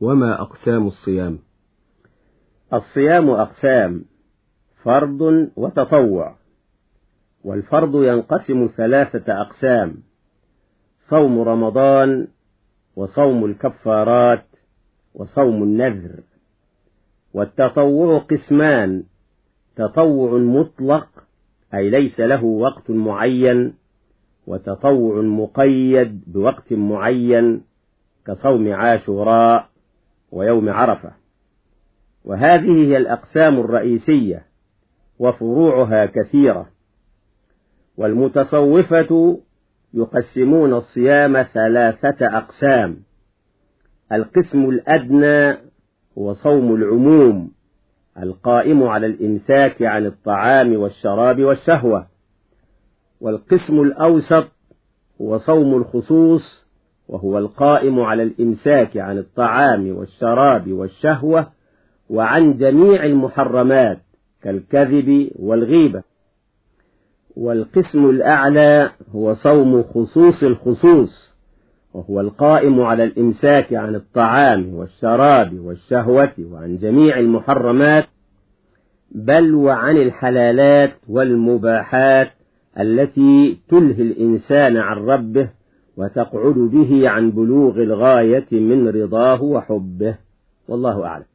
وما أقسام الصيام؟ الصيام أقسام فرض وتطوع والفرض ينقسم ثلاثة أقسام صوم رمضان وصوم الكفارات وصوم النذر والتطوع قسمان تطوع مطلق أي ليس له وقت معين وتطوع مقيد بوقت معين كصوم عاشوراء ويوم عرفة. وهذه هي الأقسام الرئيسية وفروعها كثيرة. والمتصوفة يقسمون الصيام ثلاثة أقسام. القسم الأدنى هو صوم العموم القائم على الإمساك عن الطعام والشراب والشهوة. والقسم الأوسط هو صوم الخصوص وهو القائم على الإمساك عن الطعام والشراب والشهوة وعن جميع المحرمات كالكذب والغيبة. والقسم الأعلى هو صوم خصوص الخصوص وهو القائم على الإمساك عن الطعام والشراب والشهوة وعن جميع المحرمات بل وعن الحلالات والمباحات التي تلهي الإنسان عن ربه وتقعد به عن بلوغ الغاية من رضاه وحبه. والله أعلم.